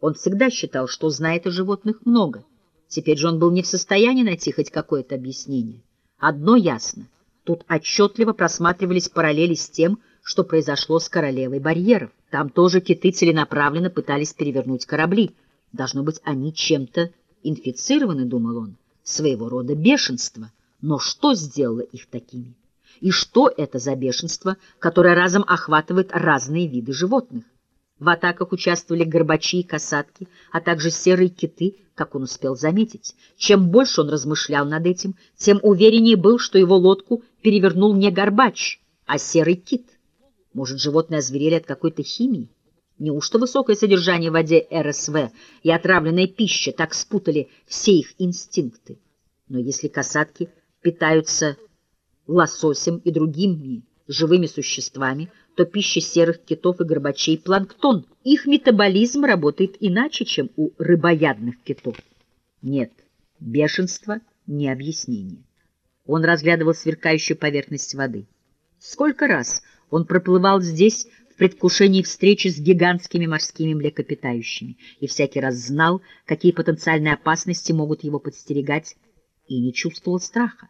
Он всегда считал, что знает о животных много. Теперь же он был не в состоянии найти хоть какое-то объяснение. Одно ясно. Тут отчетливо просматривались параллели с тем, что произошло с королевой барьеров. Там тоже киты целенаправленно пытались перевернуть корабли. Должно быть, они чем-то инфицированы, думал он, своего рода бешенство. Но что сделало их такими? И что это за бешенство, которое разом охватывает разные виды животных? В атаках участвовали горбачи и касатки, а также серые киты, как он успел заметить. Чем больше он размышлял над этим, тем увереннее был, что его лодку перевернул не горбач, а серый кит. Может, животные озверели от какой-то химии? Неужто высокое содержание в воде РСВ и отравленная пища так спутали все их инстинкты? Но если касатки питаются лососем и другими живыми существами, то пища серых китов и горбачей – планктон. Их метаболизм работает иначе, чем у рыбоядных китов. Нет, бешенство – не объяснение. Он разглядывал сверкающую поверхность воды. Сколько раз он проплывал здесь в предвкушении встречи с гигантскими морскими млекопитающими и всякий раз знал, какие потенциальные опасности могут его подстерегать, и не чувствовал страха.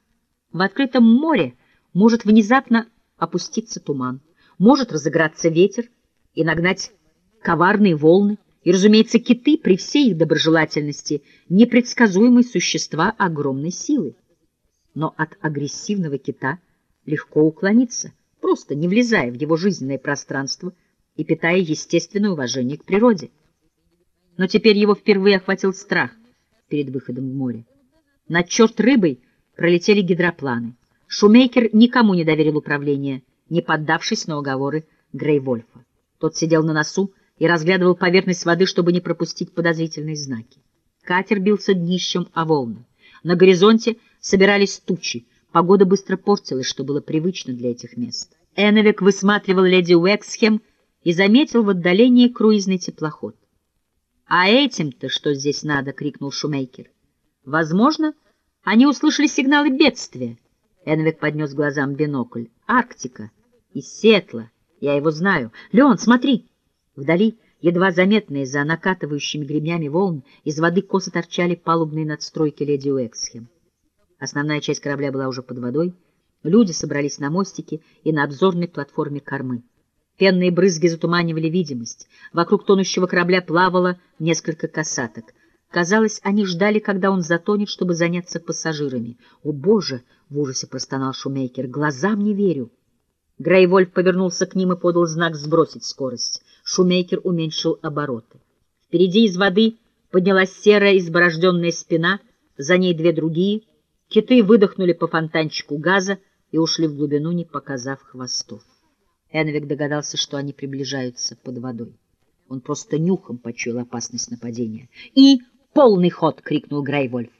В открытом море может внезапно опуститься туман, может разыграться ветер и нагнать коварные волны, и, разумеется, киты при всей их доброжелательности непредсказуемые существа огромной силы. Но от агрессивного кита легко уклониться, просто не влезая в его жизненное пространство и питая естественное уважение к природе. Но теперь его впервые охватил страх перед выходом в море. Над черт рыбой пролетели гидропланы. Шумейкер никому не доверил управление, не поддавшись на уговоры Грейвольфа. Тот сидел на носу и разглядывал поверхность воды, чтобы не пропустить подозрительные знаки. Катер бился днищем о волны. На горизонте собирались тучи. Погода быстро портилась, что было привычно для этих мест. Эновик высматривал леди Уэксхем и заметил в отдалении круизный теплоход. «А этим-то что здесь надо?» — крикнул Шумейкер. «Возможно, они услышали сигналы бедствия». Энвик поднес глазам бинокль. «Арктика. Из Сетла. Я его знаю. Леон, смотри!» Вдали, едва заметные за накатывающими гребнями волн, из воды косо торчали палубные надстройки леди Уэксхем. Основная часть корабля была уже под водой. Люди собрались на мостике и на обзорной платформе кормы. Пенные брызги затуманивали видимость. Вокруг тонущего корабля плавало несколько касаток. Казалось, они ждали, когда он затонет, чтобы заняться пассажирами. «О, Боже!» — в ужасе простонал Шумейкер. «Глазам не верю!» Грейвольф повернулся к ним и подал знак сбросить скорость. Шумейкер уменьшил обороты. Впереди из воды поднялась серая изборожденная спина, за ней две другие. Киты выдохнули по фонтанчику газа и ушли в глубину, не показав хвостов. Энвик догадался, что они приближаются под водой. Он просто нюхом почуял опасность нападения. И «Полный ход!» — крикнул Грейвольф.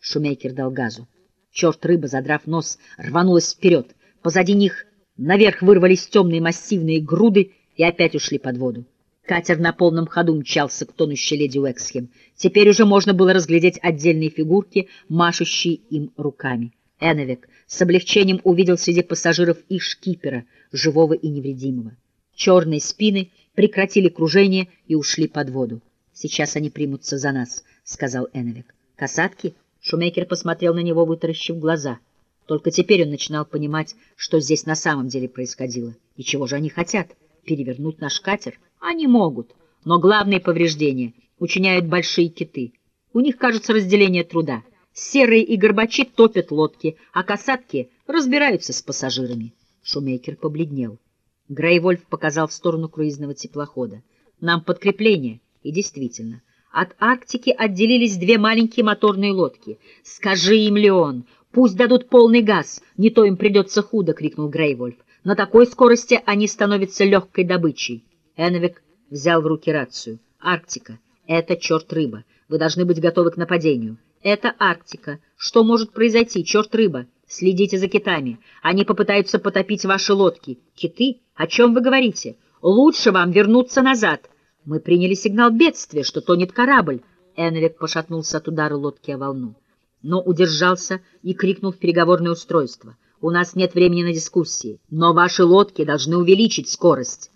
Шумейкер дал газу. Черт рыба, задрав нос, рванулась вперед. Позади них наверх вырвались темные массивные груды и опять ушли под воду. Катер на полном ходу мчался к тонущей леди Уэксхем. Теперь уже можно было разглядеть отдельные фигурки, машущие им руками. Эновик с облегчением увидел среди пассажиров и шкипера, живого и невредимого. Черные спины прекратили кружение и ушли под воду. «Сейчас они примутся за нас», — сказал Эновик. «Касатки?» — Шумейкер посмотрел на него, вытаращив глаза. Только теперь он начинал понимать, что здесь на самом деле происходило. И чего же они хотят? Перевернуть наш катер? Они могут. Но главные повреждения учиняют большие киты. У них, кажется, разделение труда. Серые и горбачи топят лодки, а касатки разбираются с пассажирами. Шумейкер побледнел. Грейвольф показал в сторону круизного теплохода. «Нам подкрепление». И действительно, от Арктики отделились две маленькие моторные лодки. «Скажи им, Леон, пусть дадут полный газ, не то им придется худо!» — крикнул Грейвольф. «На такой скорости они становятся легкой добычей». Эновик взял в руки рацию. «Арктика. Это черт рыба. Вы должны быть готовы к нападению. Это Арктика. Что может произойти, черт рыба? Следите за китами. Они попытаются потопить ваши лодки. Киты? О чем вы говорите? Лучше вам вернуться назад». Мы приняли сигнал бедствия, что тонет корабль. Энвик пошатнулся от удара лодки о волну, но удержался и крикнул в переговорное устройство. «У нас нет времени на дискуссии, но ваши лодки должны увеличить скорость».